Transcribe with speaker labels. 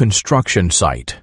Speaker 1: construction site.